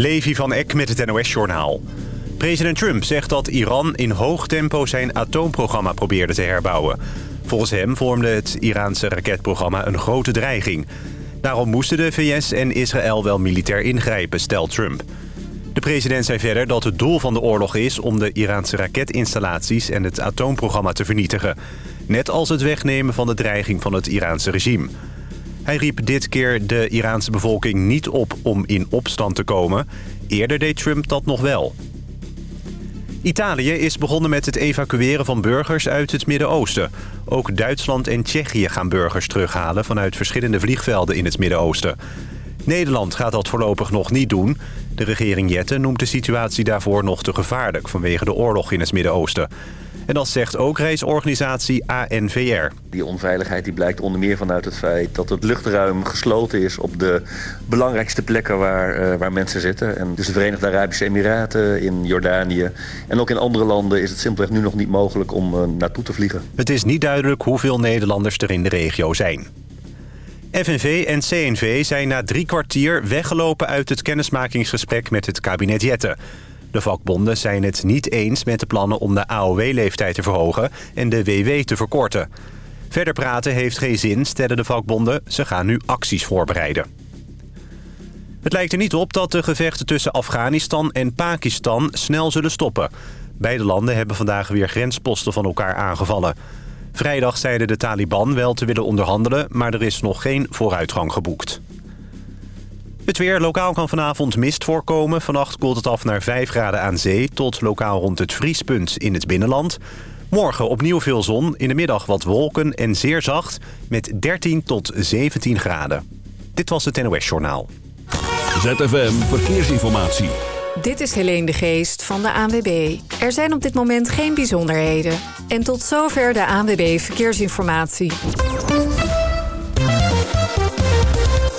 Levi van Eck met het NOS-journaal. President Trump zegt dat Iran in hoog tempo zijn atoomprogramma probeerde te herbouwen. Volgens hem vormde het Iraanse raketprogramma een grote dreiging. Daarom moesten de VS en Israël wel militair ingrijpen, stelt Trump. De president zei verder dat het doel van de oorlog is... om de Iraanse raketinstallaties en het atoomprogramma te vernietigen. Net als het wegnemen van de dreiging van het Iraanse regime... Hij riep dit keer de Iraanse bevolking niet op om in opstand te komen. Eerder deed Trump dat nog wel. Italië is begonnen met het evacueren van burgers uit het Midden-Oosten. Ook Duitsland en Tsjechië gaan burgers terughalen... vanuit verschillende vliegvelden in het Midden-Oosten. Nederland gaat dat voorlopig nog niet doen. De regering Jette noemt de situatie daarvoor nog te gevaarlijk... vanwege de oorlog in het Midden-Oosten. En dat zegt ook reisorganisatie ANVR. Die onveiligheid die blijkt onder meer vanuit het feit dat het luchtruim gesloten is op de belangrijkste plekken waar, uh, waar mensen zitten. En dus de Verenigde Arabische Emiraten, in Jordanië en ook in andere landen is het simpelweg nu nog niet mogelijk om uh, naartoe te vliegen. Het is niet duidelijk hoeveel Nederlanders er in de regio zijn. FNV en CNV zijn na drie kwartier weggelopen uit het kennismakingsgesprek met het kabinet Jette. De vakbonden zijn het niet eens met de plannen om de AOW-leeftijd te verhogen en de WW te verkorten. Verder praten heeft geen zin, stellen de vakbonden. Ze gaan nu acties voorbereiden. Het lijkt er niet op dat de gevechten tussen Afghanistan en Pakistan snel zullen stoppen. Beide landen hebben vandaag weer grensposten van elkaar aangevallen. Vrijdag zeiden de Taliban wel te willen onderhandelen, maar er is nog geen vooruitgang geboekt. Het weer. Lokaal kan vanavond mist voorkomen. Vannacht koelt het af naar 5 graden aan zee... tot lokaal rond het vriespunt in het binnenland. Morgen opnieuw veel zon. In de middag wat wolken en zeer zacht... met 13 tot 17 graden. Dit was het NOS Journaal. ZFM Verkeersinformatie. Dit is Helene de Geest van de ANWB. Er zijn op dit moment geen bijzonderheden. En tot zover de ANWB Verkeersinformatie.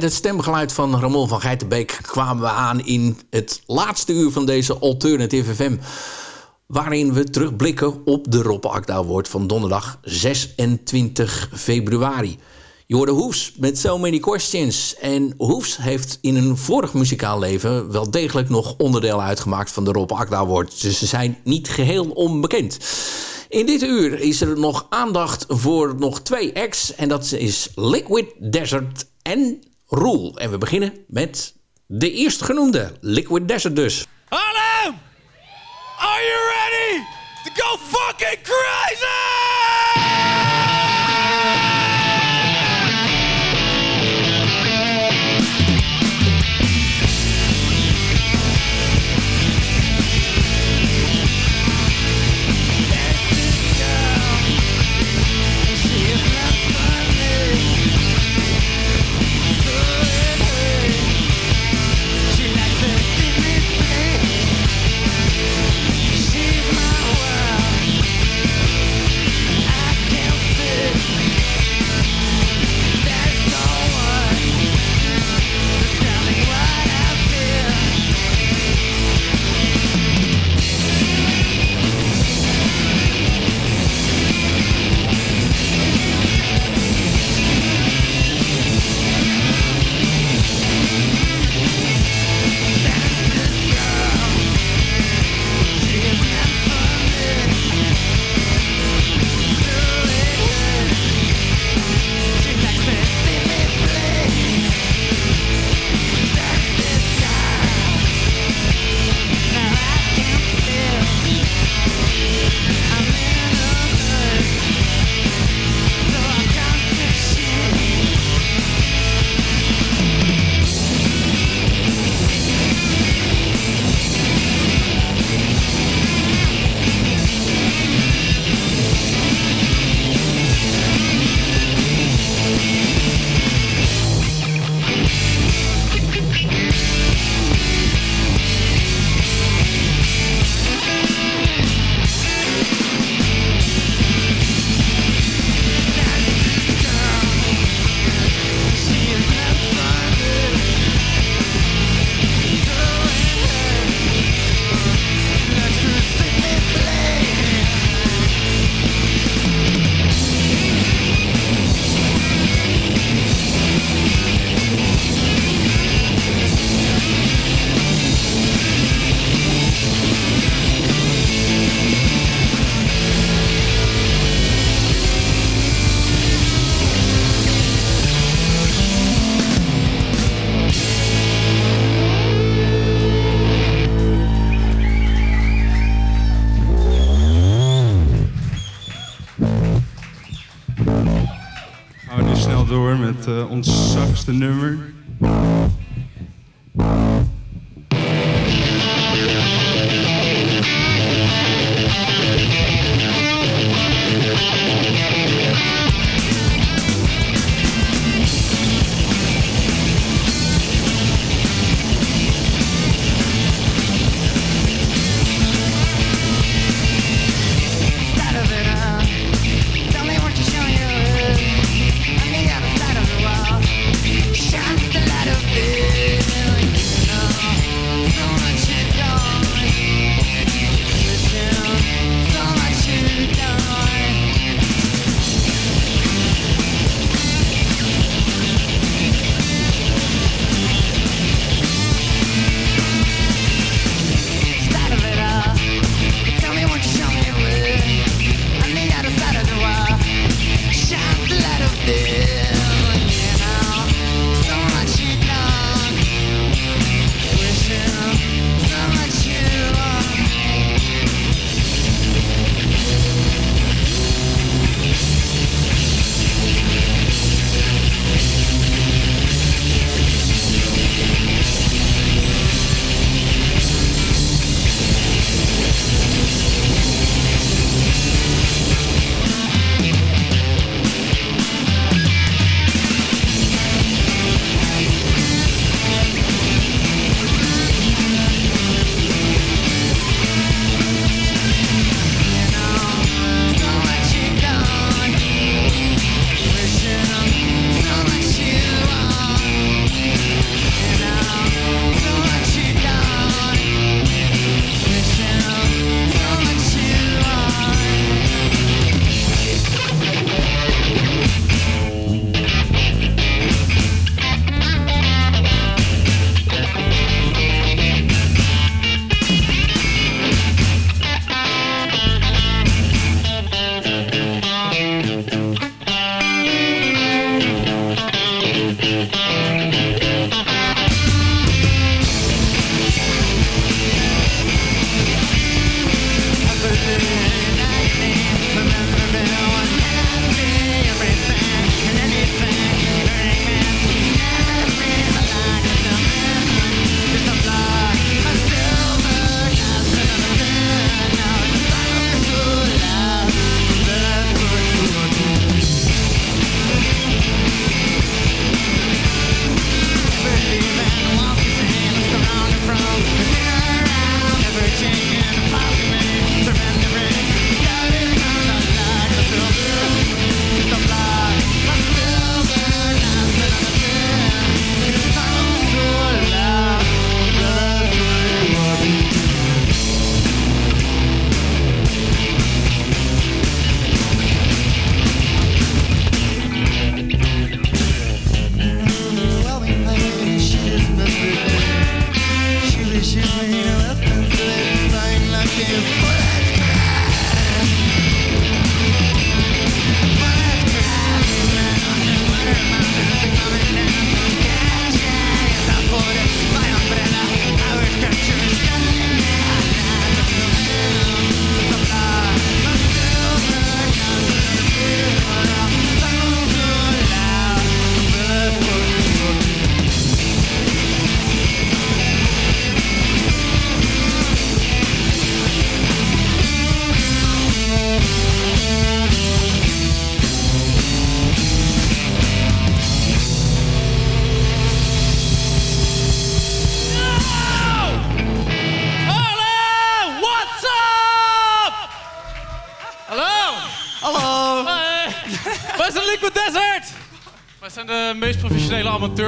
Met het stemgeluid van Ramon van Geitenbeek kwamen we aan in het laatste uur van deze Alternative FM. Waarin we terugblikken op de Rob Akda Award van donderdag 26 februari. Je hoorde Hoefs met So Many Questions. En Hoefs heeft in een vorig muzikaal leven wel degelijk nog onderdeel uitgemaakt van de Rob Akda Award. Dus ze zijn niet geheel onbekend. In dit uur is er nog aandacht voor nog twee acts. En dat is Liquid Desert en Rule. En we beginnen met de eerste genoemde, Liquid Desert dus. Harlem! Are you ready to go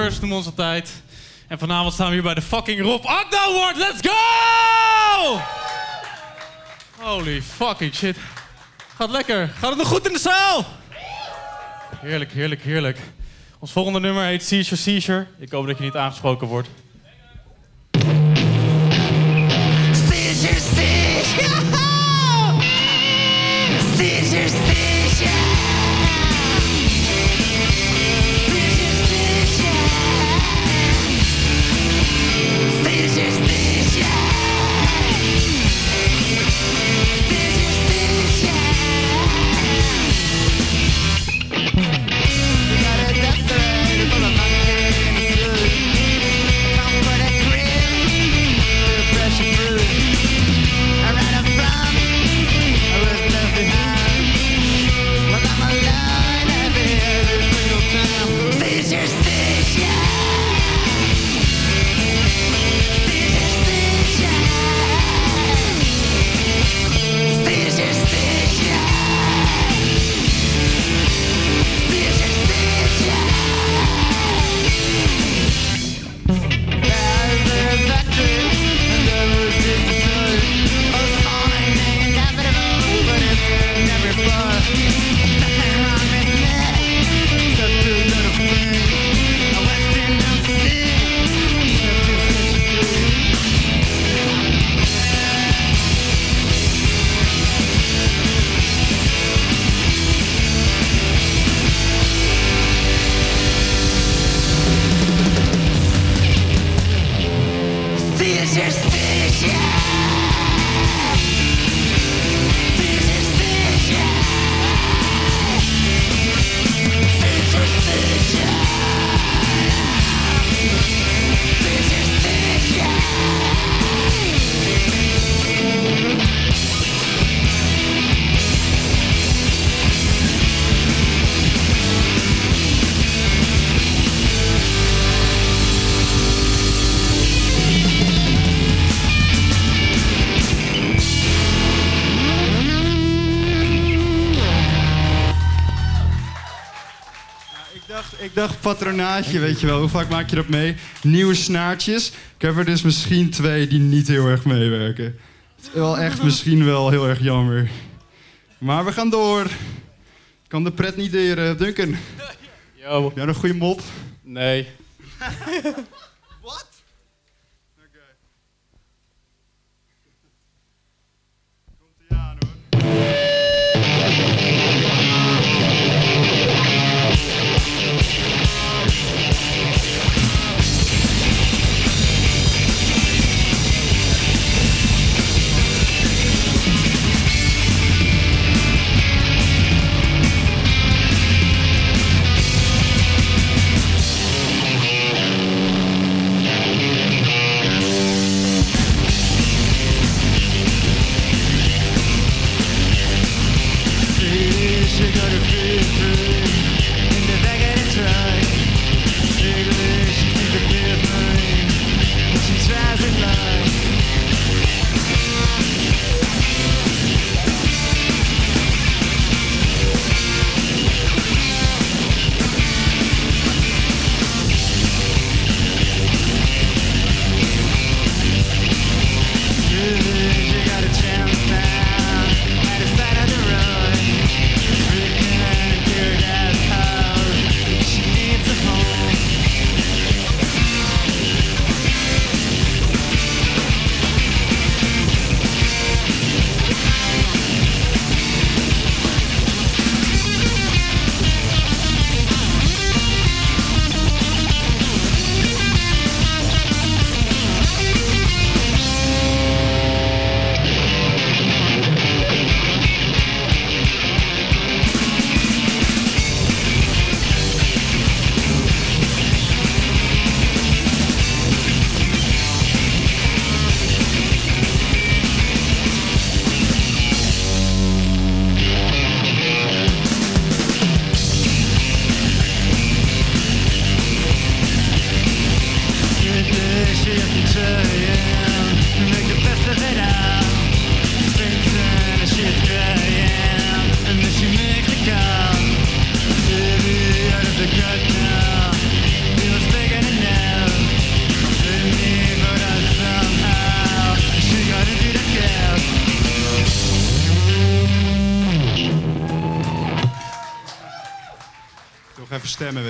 amateurs, noemen altijd. En vanavond staan we hier bij de fucking Rob Akda Award. Let's go! Holy fucking shit. Gaat lekker. Gaat het nog goed in de zaal? Heerlijk, heerlijk, heerlijk. Ons volgende nummer heet Seizure Seizure. Ik hoop dat je niet aangesproken wordt. Seizure, seizure. Patronaatje, weet je wel. Hoe vaak maak je dat mee? Nieuwe snaartjes. Ik heb er dus misschien twee die niet heel erg meewerken. Het is wel echt misschien wel heel erg jammer. Maar we gaan door. Ik kan de pret niet deren. Duncan, Yo. heb jij nog een goede mop? Nee.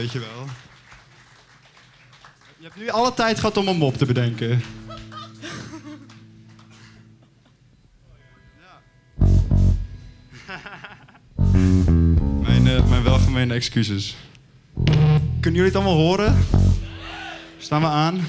weet je wel. Je hebt nu alle tijd gehad om een mop te bedenken. mijn, eh, mijn welgemeende excuses. Kunnen jullie het allemaal horen? Staan we aan?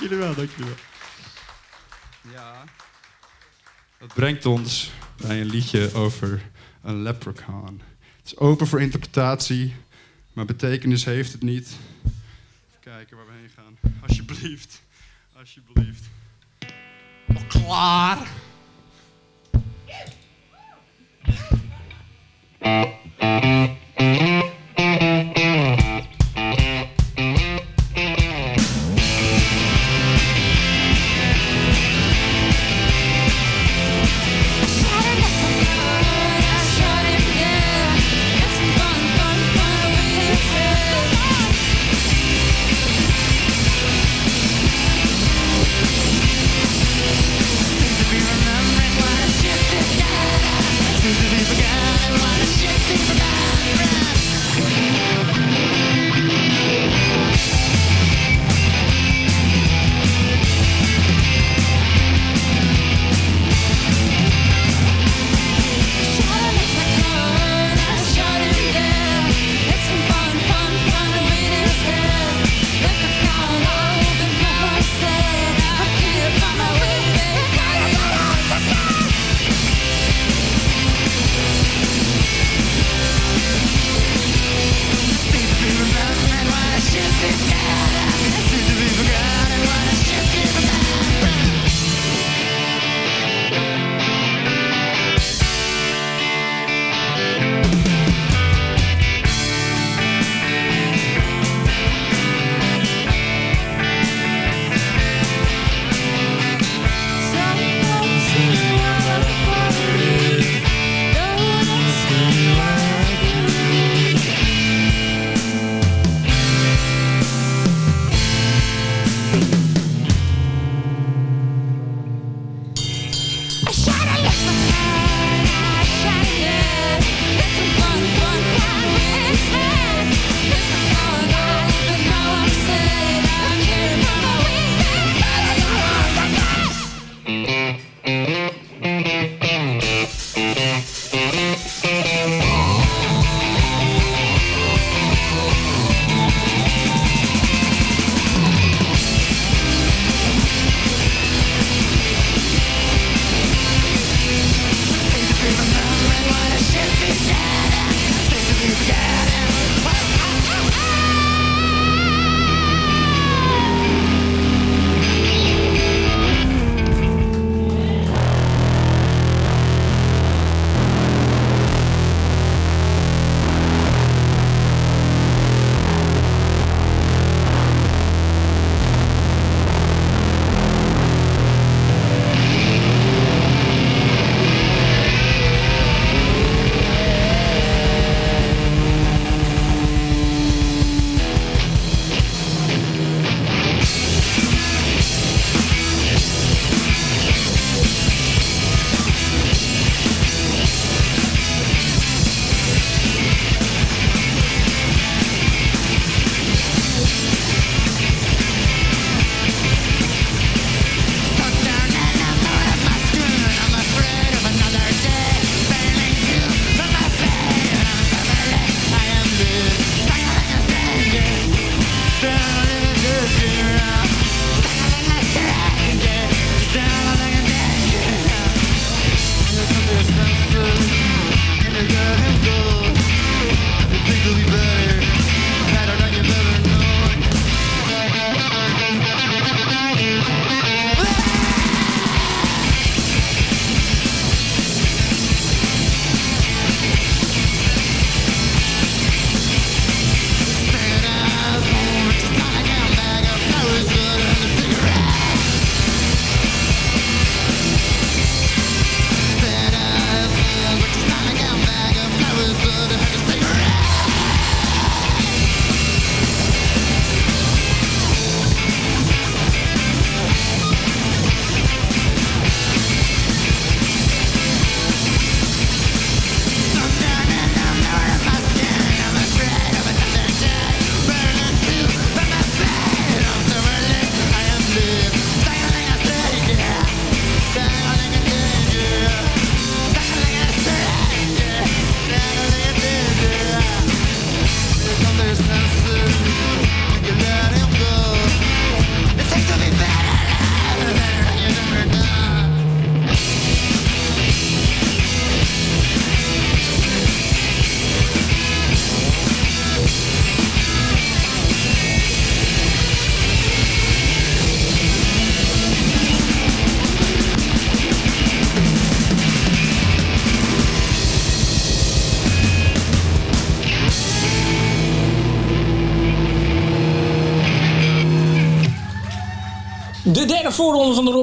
jullie wel, dank jullie wel. Ja. Dat brengt ons bij een liedje over een leprechaun. Het is open voor interpretatie, maar betekenis heeft het niet. Even kijken waar we heen gaan. Alsjeblieft. Alsjeblieft. Al klaar.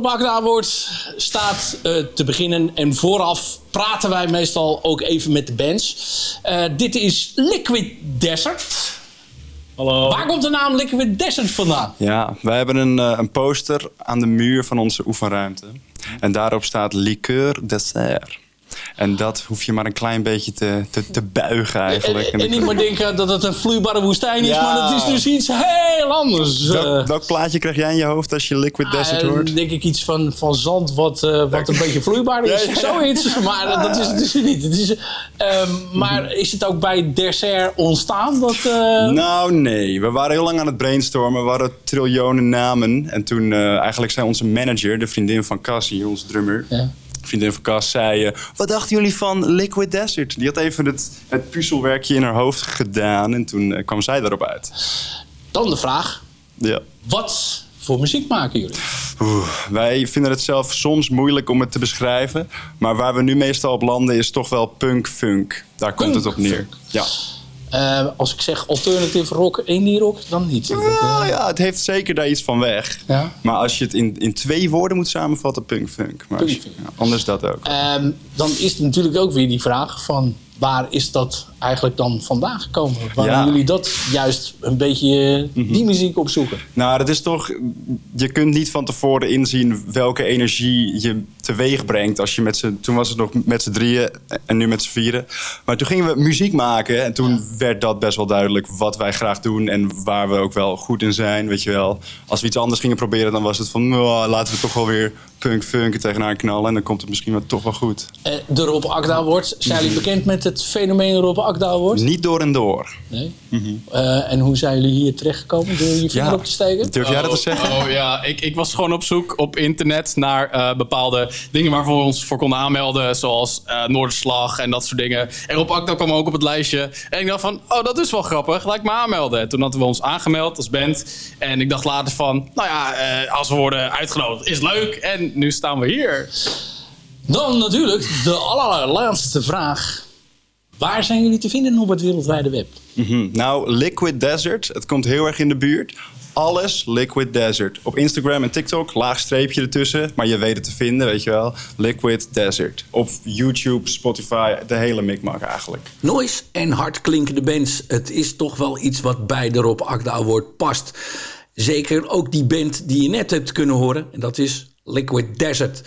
Akda Award staat eh, te beginnen. En vooraf praten wij meestal ook even met de bands. Eh, dit is Liquid Desert. Hallo. Waar komt de naam Liquid Desert vandaan? Ja, wij hebben een, eh, een poster aan de muur van onze oefenruimte. En daarop staat liqueur dessert. En dat hoef je maar een klein beetje te, te, te buigen eigenlijk. En, en niet maar denken dat het een vloeibare woestijn is, Ja. maar dat is dus iets heel anders. Welk, Eh, welk plaatje krijg jij in je hoofd als je liquid desert eh, hoort? denk ik iets van, van zand wat, eh, wat een beetje vloeibaar is. Ja, ja. Zoiets. Maar eh, dat is het dus niet. Het is, ehm, maar is het ook bij dessert ontstaan? Dat, eh, Nou, nee. We waren heel lang aan het brainstormen. We hadden triljoenen namen. En toen eh, eigenlijk zei onze manager, de vriendin van Cassie, onze drummer... Ja. Vriendin van Cas zei, eh, wat dachten jullie van Liquid Desert? Die had even het, het puzzelwerkje in haar hoofd gedaan en toen eh, kwam zij daarop uit. Dan de vraag, Ja. wat voor muziek maken jullie? Oeh, wij vinden het zelf soms moeilijk om het te beschrijven. Maar waar we nu meestal op landen is toch wel punk-funk. Daar komt het op neer. Ja. Eh, als ik zeg alternative rock, indie rock, dan niet. Nou ja, het heeft zeker daar iets van weg. Ja. Maar als je het in, in twee woorden moet samenvatten. Maar je- Punk-funk. ja, anders dat ook. Ehm, dan is het natuurlijk ook weer die vraag van waar is dat eigenlijk dan vandaan gekomen? Waarom Ja. jullie dat juist een beetje eh, die muziek opzoeken? Nou, dat is toch. Je kunt niet van tevoren inzien welke energie je teweeg brengt. Als je met z'n, toen was het nog met z'n drieën en nu met z'n vieren. Maar toen gingen we muziek maken en toen werd dat best wel duidelijk wat wij graag doen en waar we ook wel goed in zijn. Weet je wel. Als we iets anders gingen proberen, dan was het van nou, laten we toch wel weer punk funk tegenaan knallen en dan komt het misschien wel toch wel goed. Eh, de Rob Akda Award. Zijn jullie bekend met het fenomeen Rob Akda Award? Niet door en door. Nee. Eh, en hoe zijn jullie hier terechtgekomen? Door je vinger Ja. op te steken? Durf jij dat te zeggen? Oh ja, ik, ik was gewoon op zoek op internet naar eh, bepaalde dingen waar we ons voor konden aanmelden. Zoals eh, Noorderslag en dat soort dingen. En Rob Akda kwam ook op het lijstje. En ik dacht van, oh dat is wel grappig, laat ik me aanmelden. En toen hadden we ons aangemeld als band. En ik dacht later van, nou ja, eh, als we worden uitgenodigd is leuk. En nu staan we hier. Dan natuurlijk de allerlaatste vraag. Waar zijn jullie te vinden op het wereldwijde web? Mhm. Nou, Liquid Desert, het komt heel erg in de buurt. Alles Liquid Desert. Op Instagram en TikTok, laag streepje ertussen. Maar je weet het te vinden, weet je wel. Liquid Desert. Op YouTube, Spotify, de hele mikmak eigenlijk. Noise en hardklinkende bands. Het is toch wel iets wat bij de Rob Akda Award past. Zeker ook die band die je net hebt kunnen horen. En dat is Liquid Desert.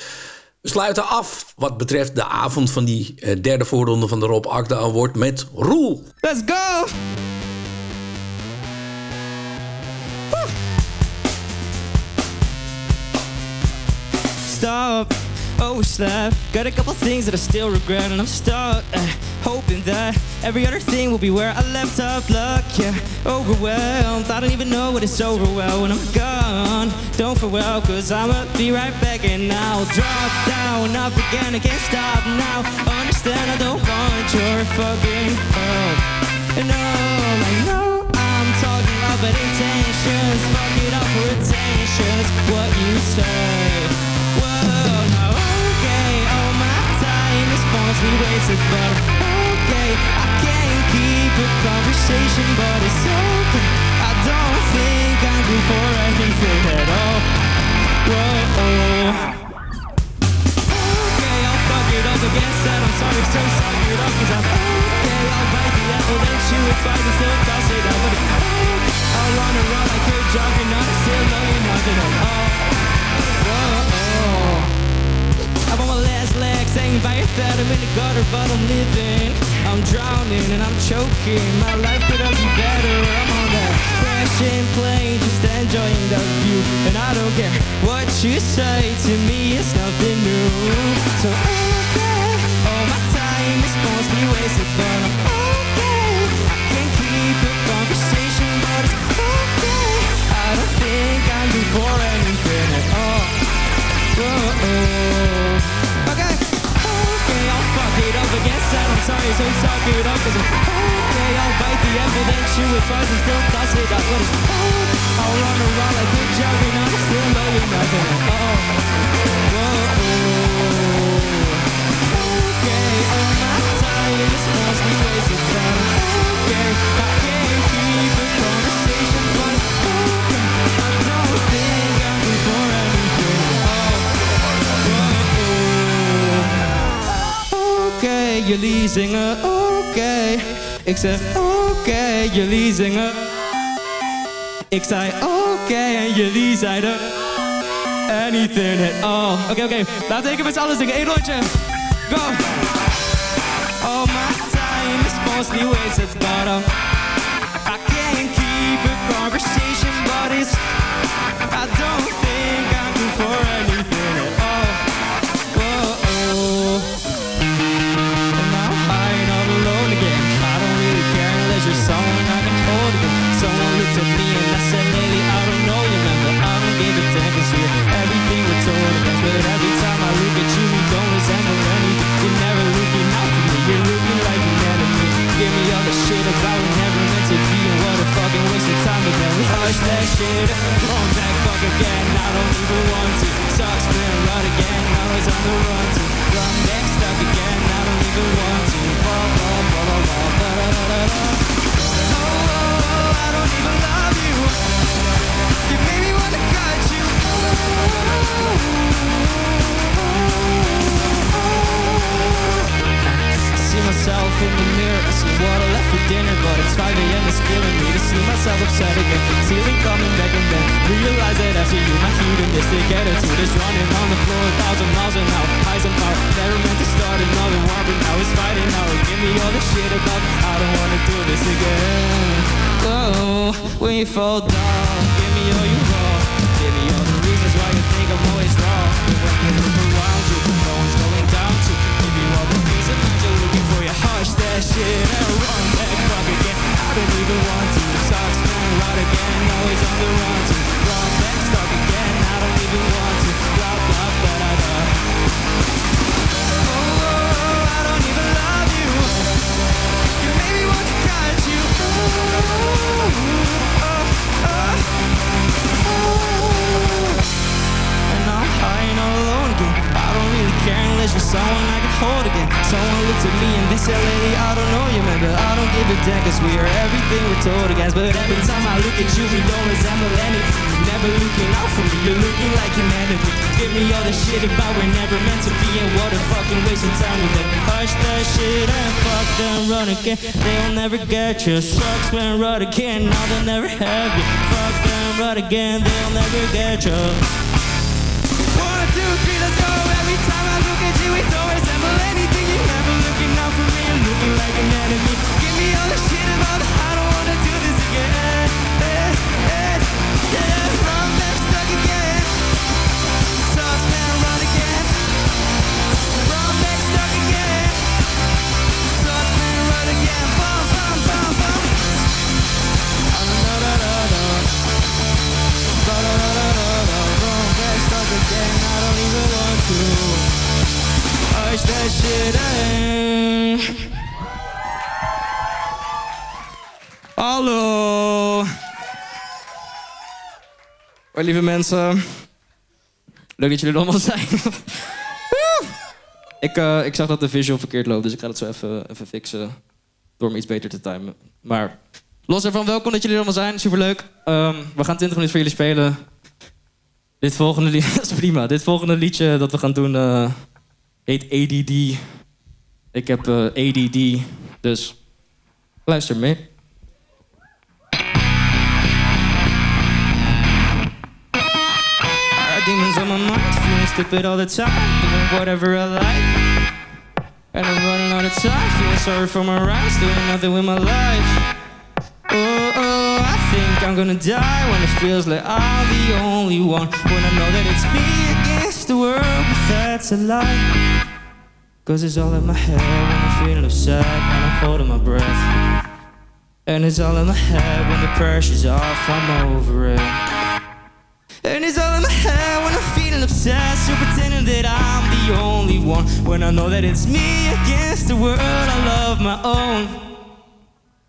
We sluiten af wat betreft de avond van die eh, derde voorronde van de Rob Akda Award met Roel. Let's go! Stop, overslept. Got a couple things that I still regret, and I'm stuck. eh, hoping that every other thing will be where I left off. Luck, yeah, overwhelmed. I don't even know what it's over well when I'm gone. Don't farewell, cause I'ma be right back, and I'll drop down, up again. I can't stop now. Understand, I don't want your fucking help. And no, I know I'm talking about intentions. Fuck it up for attentions. What you say? Is mostly wasted, but okay, I can't keep a conversation, but it's okay. I don't think I'm good for anything at all. Whoa. Oh, oh. Okay, I'll fuck it up again. Said I'm sorry, so suck it up, cause I'm okay. I'll bite the apple, then chew it twice and still toss it up. But it's okay. I'll run around like a juggernaut, still know you're nothing at all. Whoa. Oh. I'm on my last leg, saying by third, I'm in the gutter, but I'm living. I'm drowning and I'm choking. My life could have been better. I'm on that crashing plane, just enjoying the view. And I don't care what you say to me, it's nothing new. So okay, all my time is mostly wasted, but I'm okay. I can keep a conversation, Said I'm sorry, so suck it up. Cause I'm okay, I'll bite the apple, then chew it twice and still toss it up. But it's okay. I'll run around like a juggernaut, still know you're nothing at all. Whoa. Okay, all my time is mostly wasted, but I'm okay. I can't keep a conversation, but it's okay. I don't think jullie zingen oké. Ik zeg oké, jullie zingen. Ik zei oké en jullie zeiden anything at all. Oké, oké, laten we met z'n allen zingen. Eén rondje. Go! All my time is mostly wasted, but I can't keep a conversation, but it's hush that shit, wrong back fuck again. I don't even want to. Sucks, been right again. I was on the run to run back stuck again. I don't even want to. Blah, when you fall down, you. Sucks when run again, now they'll never have you. Fuck them, run again, they'll never get you. Lieve mensen. Leuk dat jullie er allemaal zijn. Ik, eh, ik zag dat de visual verkeerd loopt, dus ik ga het zo even, even fixen. Door hem iets beter te timen. Maar los ervan, welkom dat jullie er allemaal zijn. Superleuk. Ehm we gaan 20 minuten voor jullie spelen. Dit volgende liedje, dat is prima. Dit volgende liedje dat we gaan doen eh, heet ADD. Ik heb eh, ADD, dus luister mee. Demons on my mind, feeling stupid all the time, doing whatever I like. And I'm running out of time, feeling sorry for my rhymes, doing nothing with my life. Oh, oh, I think I'm gonna die when it feels like I'm the only one. When I know that it's me against the world, but that's a lie. Cause it's all in my head when I'm feeling upset and I'm holding my breath. And it's all in my head when the pressure's off, I'm over it. And it's all in my head when I'm feeling obsessed. You're pretending that I'm the only one. When I know that it's me against the world, I love my own.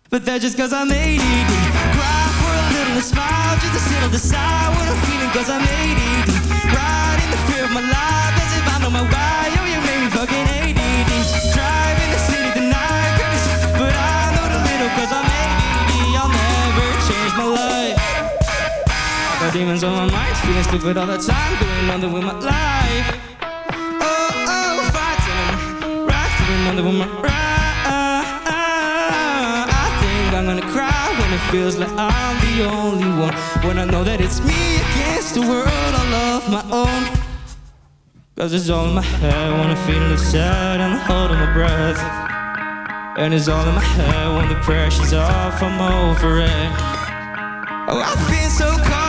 But that's just cause I'm ADD. Cry for a little and smile just to on the side when I'm feeling cause I'm ADD. Ride in the fear of my life as if I know my why. demons on my mind. Feeling stupid all the time Doing nothing with my life. Oh, oh, fighting right Doing nothing with my right I think I'm gonna cry When it feels like I'm the only one. When I know that it's me against the world All of my own. Cause it's all in my head When I'm feeling sad And I'm holding my breath. And it's all in my head When the pressure's off I'm over it. Oh, I've been so cold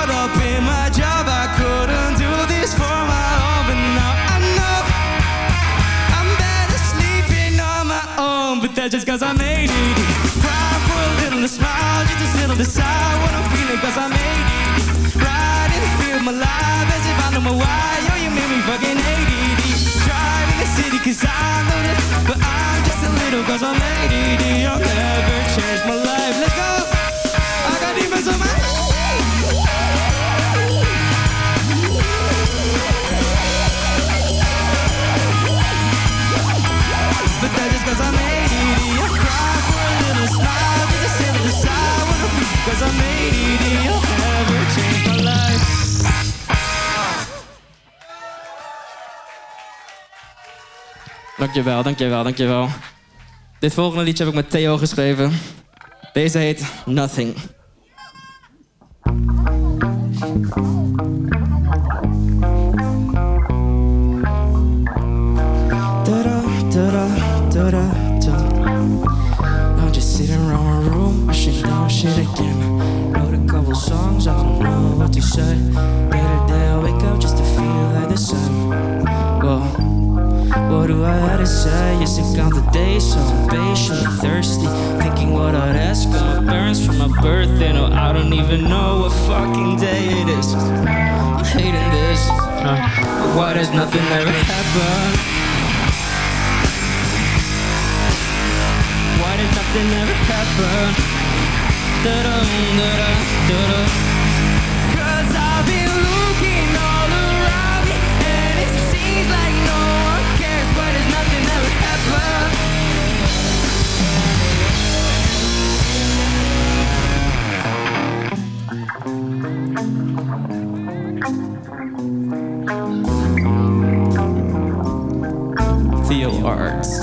this cause I made it. Cry for a little and smile, just to sit on the side what I'm feeling cause I made it. Ride and feel my life as if I know my why. Yo, you made me fucking it. Driving the city cause I know that, but I'm just a little cause I made it. I'll never change my life. Let's go. I got demons on my But that's just cause I made it. I cry for a little smile, just to sit on the side when I'm. Cause I made it. I'll never change my life. Dankjewel, dankjewel, dankjewel. Dit volgende liedje heb ik met Theo geschreven. Deze heet Nothing. To say. Day day, I wake up just to feel like the sun. Well, what do I have to say? Yes, I count the days, so I'm patient and thirsty. Thinking what I'd ask on my parents for my birthday. No, oh, I don't even know what fucking day it is. I'm hating this. Why does nothing ever happen? Why did nothing ever happen? Da-da, da-da, da-da. Arts.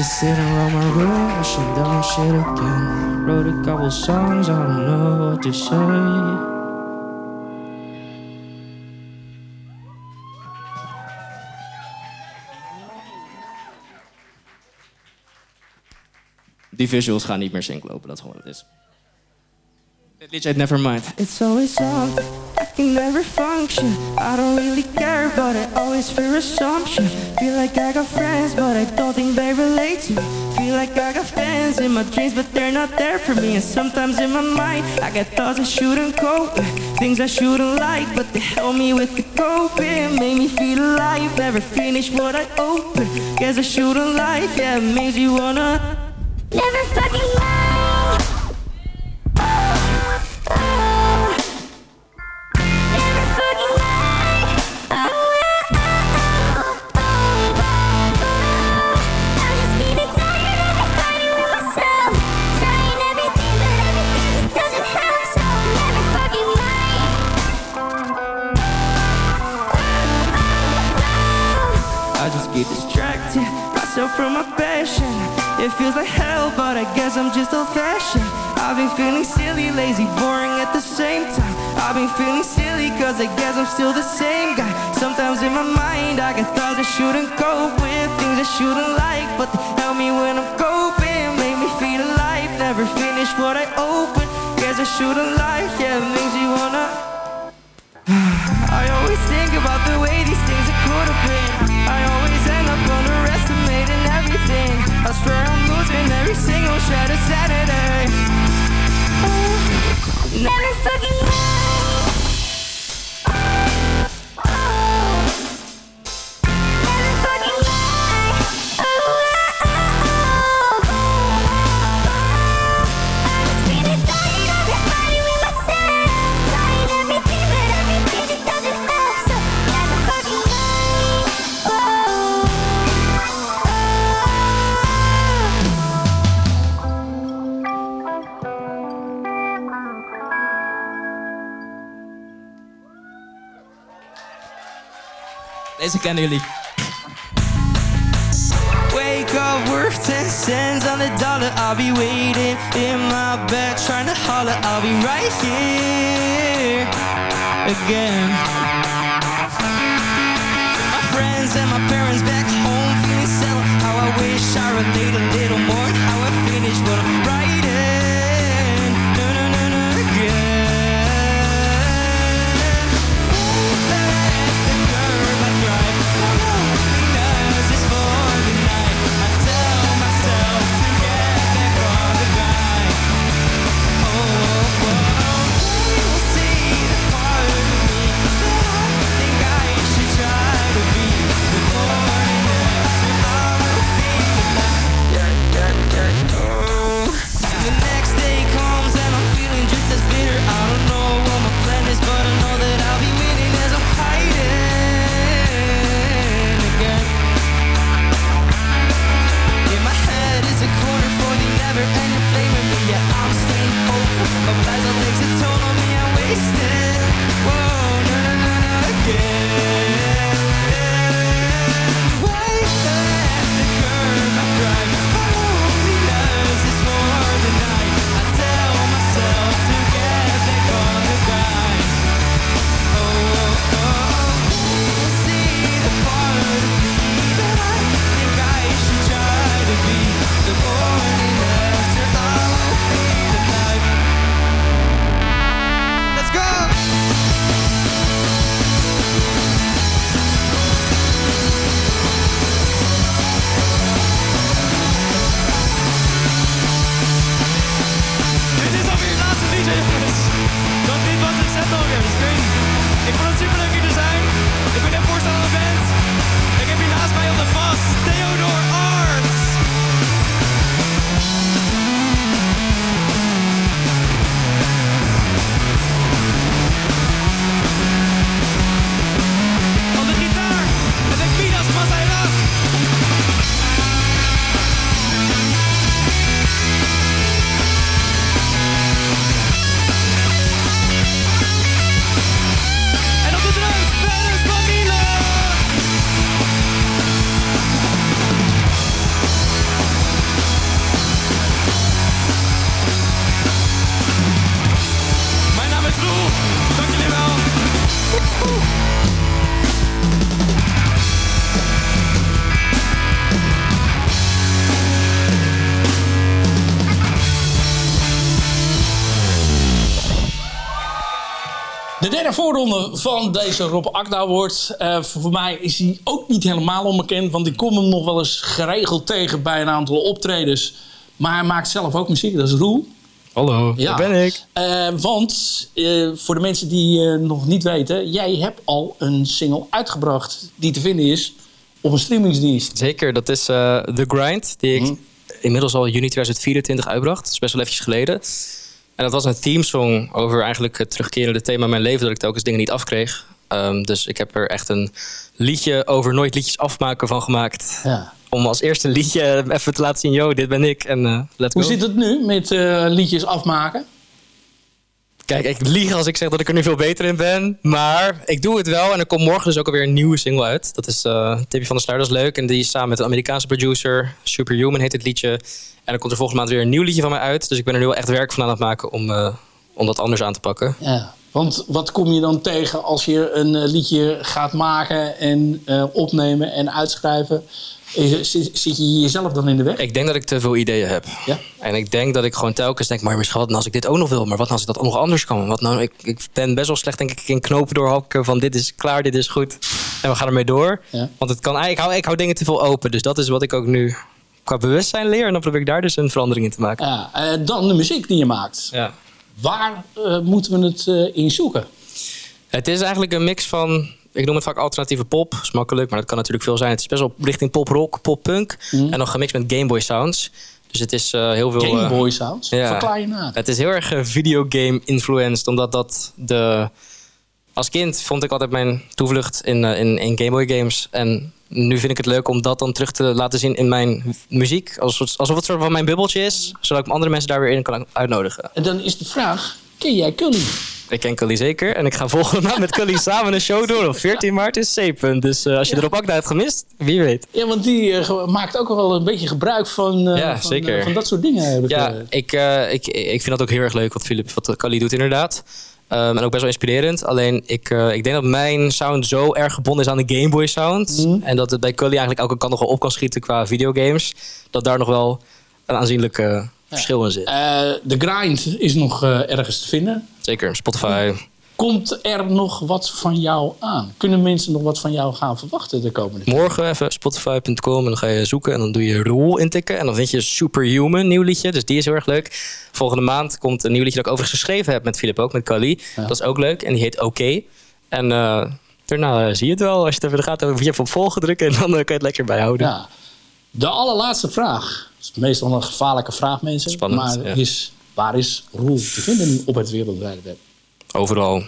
Just sitting around my room, wishing down shit again. Wrote a couple songs, I don't know what to say. Die visuals gaan niet meer sync lopen, dat is gewoon het is. Dit liedje heet Nevermind. It's always something I can never function. I don't really care, but I always fear assumption. Feel like I got friends, but I don't think they relate to me. Feel like I got fans in my dreams, but they're not there for me. And sometimes in my mind, I get thoughts I shouldn't cope with, things I shouldn't like, but they help me with the coping. Make me feel alive, never finish what I open. Guess I shouldn't lie, yeah, it makes you wanna never fucking lie. I just from my passion. It feels like hell, but I guess I'm just old fashioned. I've been feeling silly, lazy, boring at the same time. I've been feeling silly, cause I guess I'm still the same guy. Sometimes in my mind, I get thoughts I shouldn't cope with, things I shouldn't like, but they help me when I'm coping. Make me feel alive, never finish what I open. Guess I shouldn't lie, yeah, it makes you wanna. I always think about the way these things could have been. Swear I'm losing every single shot of Saturday. Oh, never fucking Deze kennen jullie. Wake up, worth 10 cents on the dollar. I'll be waiting in my bed, trying to holler. I'll be right here again. My friends and my parents back home feeling sad. How I wish I relate a little voorronde van deze Rob Akda wordt. eh, voor mij is hij ook niet helemaal onbekend. Want ik kom hem nog wel eens geregeld tegen bij een aantal optredens. Maar hij maakt zelf ook muziek. Dat is Roel. Hallo, Ja. daar ben ik. Eh, want eh, voor de mensen die eh, nog niet weten. Jij hebt al een single uitgebracht die te vinden is op een streamingsdienst. Zeker, dat is eh, The Grind, die ik inmiddels al juni 2024 uitbracht. Dat is best wel eventjes geleden. En dat was een themesong over eigenlijk het terugkerende thema in mijn leven... dat ik telkens dingen niet afkreeg. Ehm, dus ik heb er echt een liedje over nooit liedjes afmaken van gemaakt. Ja. Om als eerste liedje even te laten zien... yo, dit ben ik en eh let's Hoe go. zit het nu met eh, liedjes afmaken? Kijk, ik lieg als ik zeg dat ik er nu veel beter in ben. Maar ik doe het wel. En er komt morgen dus ook alweer een nieuwe single uit. Dat is uh, Tipje van de Sluier, dat is leuk. En die is samen met een Amerikaanse producer. Superhuman heet het liedje. En dan komt er volgende maand weer een nieuw liedje van mij uit. Dus ik ben er nu wel echt werk van aan het maken om, uh, om dat anders aan te pakken. Ja. Want wat kom je dan tegen als je een uh, liedje gaat maken en opnemen en uitschrijven? Zit, zit je jezelf dan in de weg? Ik denk dat ik te veel ideeën heb. Ja? En ik denk dat ik gewoon telkens denk... maar misschien wat nou als ik dit ook nog wil? Maar wat nou als ik dat ook nog anders kan? Wat nou, ik, ik ben best wel slecht denk ik in knopen doorhakken... van dit is klaar, dit is goed. En we gaan ermee door. Ja. Want het kan, ik, hou, ik hou dingen te veel open. Dus dat is wat ik ook nu qua bewustzijn leer. En dan probeer ik daar dus een verandering in te maken. Ja, uh, dan de muziek die je maakt. Ja. Waar uh, moeten we het uh, in zoeken? Het is eigenlijk een mix van ik noem het vaak alternatieve pop. is makkelijk, maar dat kan natuurlijk veel zijn. Het is best wel richting pop-rock, pop-punk. Mm. En dan gemixt met Game Boy sounds. Dus het is uh, heel veel... Game Boy sounds? Ja. Verklaar je na. Het is heel erg uh, videogame-influenced. Omdat dat de... Als kind vond ik altijd mijn toevlucht in, in, in Game Boy games. En nu vind ik het leuk om dat dan terug te laten zien in mijn muziek. Alsof, alsof het soort van mijn bubbeltje is. Zodat ik andere mensen daar weer in kan uitnodigen. En dan is de vraag, ken jij Cully? Ik ken Cully zeker. En ik ga volgende maand met Cully samen een show doen op 14 maart in Zeepunt. Dus uh, als je ja. er op Akda hebt gemist, wie weet. Ja, want die uh, maakt ook wel een beetje gebruik van, uh, ja, van, zeker. van dat soort dingen. Ja, ik, ik, ik vind dat ook heel erg leuk wat Philip, wat Cully doet inderdaad. Um, en ook best wel inspirerend. Alleen ik, ik denk dat mijn sound zo erg gebonden is aan de Game Boy sound. Mm. En dat het bij Cully eigenlijk elke kant nog wel op kan schieten qua videogames. Dat daar nog wel een aanzienlijke verschil in zit. de grind is nog ergens te vinden. Zeker, Spotify. Komt er nog wat van jou aan? Kunnen mensen nog wat van jou gaan verwachten de komende tijd? Morgen even spotify.com en dan ga je zoeken en dan doe je Roel intikken. En dan vind je Superhuman, nieuw liedje. Dus die is heel erg leuk. Volgende maand komt een nieuw liedje dat ik overigens geschreven heb met Philip ook, met Kali. Ja. Dat is ook leuk en die heet Oké. Okay. En uh, daarna uh, zie je het wel. Als je het even gaat, dan je op volgen drukken en dan uh, kan je het lekker bijhouden. Ja. De allerlaatste vraag. Dat is meestal een gevaarlijke vraag, mensen. Spannend, maar ja. is, waar is Roel te vinden op het wereldwijde web? Overal.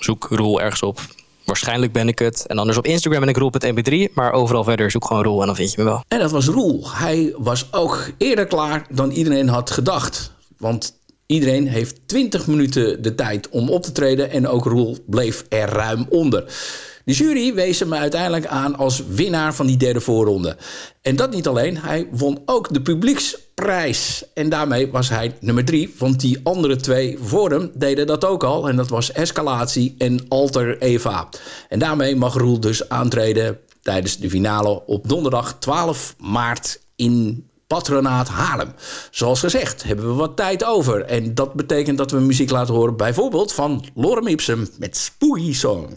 Zoek Roel ergens op. Waarschijnlijk ben ik het. En anders op Instagram ben ik Roel.mp3. Maar overal verder zoek gewoon Roel en dan vind je me wel. En dat was Roel. Hij was ook eerder klaar dan iedereen had gedacht. Want iedereen heeft 20 minuten de tijd om op te treden. En ook Roel bleef er ruim onder. De jury wees hem uiteindelijk aan als winnaar van die derde voorronde. En dat niet alleen, hij won ook de publieksprijs. En daarmee was hij nummer drie, want die andere twee voor hem deden dat ook al. En dat was Escalatie en Alter Eva. En daarmee mag Roel dus aantreden tijdens de finale op donderdag 12 maart in Patronaat Haarlem. Zoals gezegd hebben we wat tijd over. En dat betekent dat we muziek laten horen bijvoorbeeld van Lorem Ipsum met Spooky Song.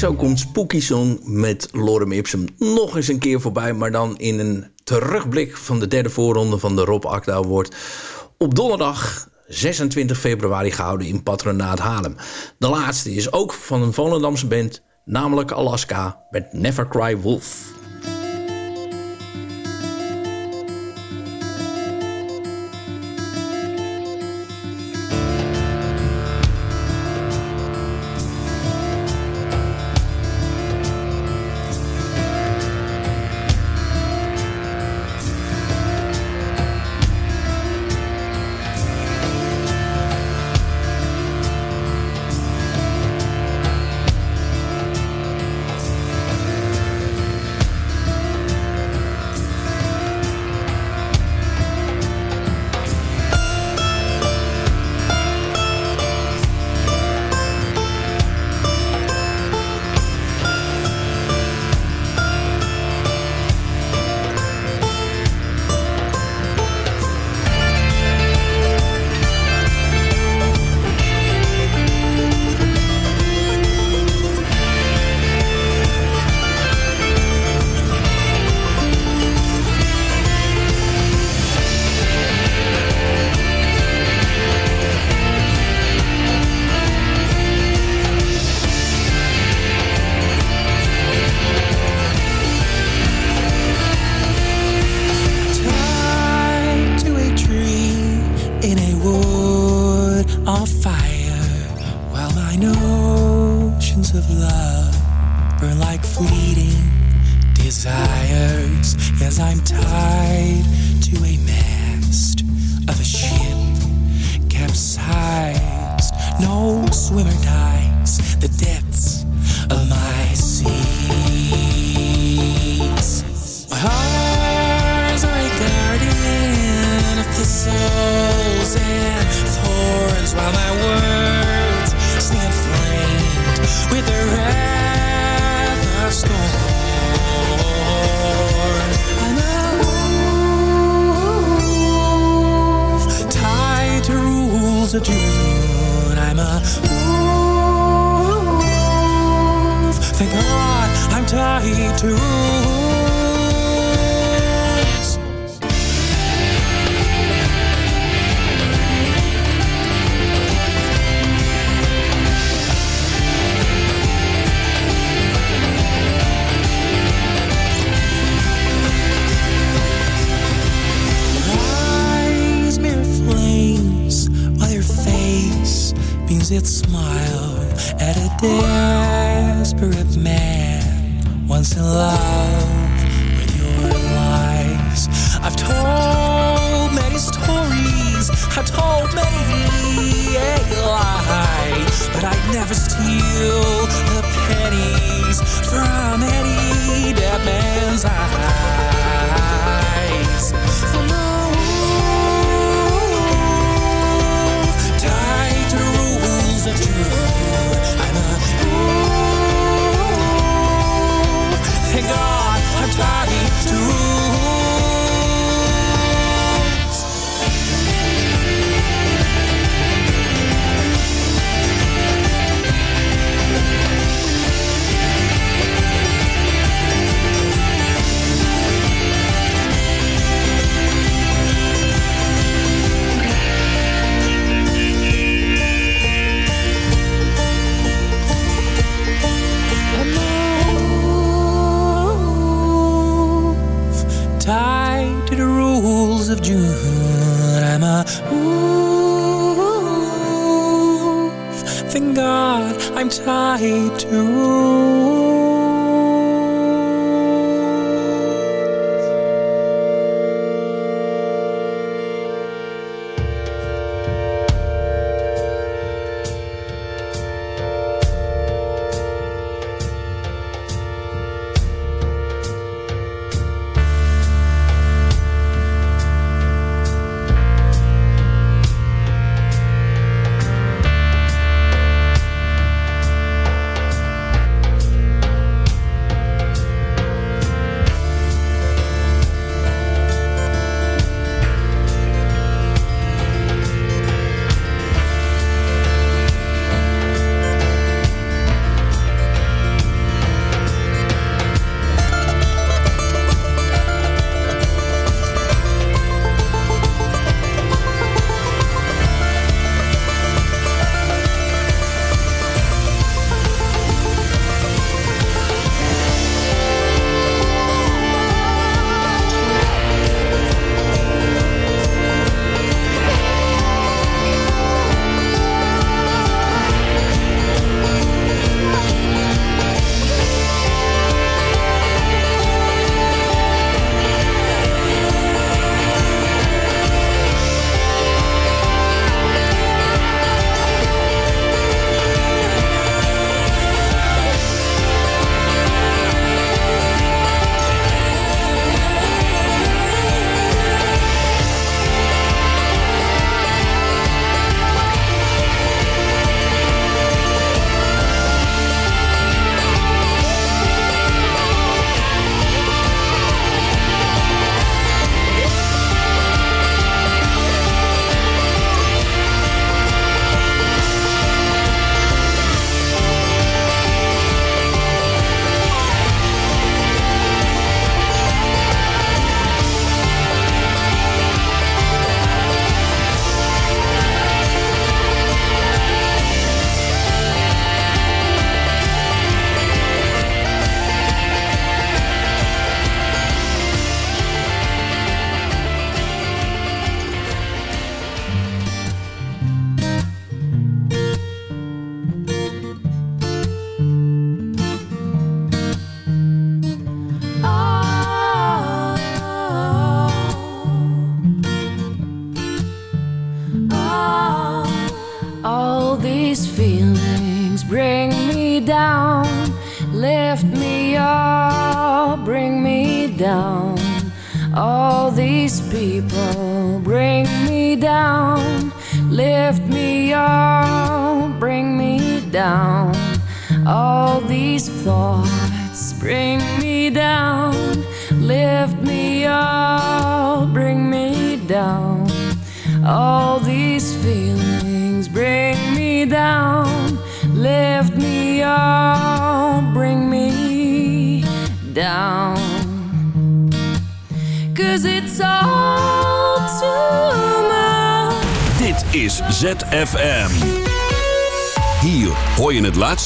zo komt Spooky Song met Lorem Ipsum nog eens een keer voorbij. Maar dan in een terugblik van de derde voorronde van de Rob Acta wordt Op donderdag 26 februari gehouden in Patronaat Haarlem. De laatste is ook van een Volendamse band, namelijk Alaska met Never Cry Wolf. A to. Thank God I'm tied to.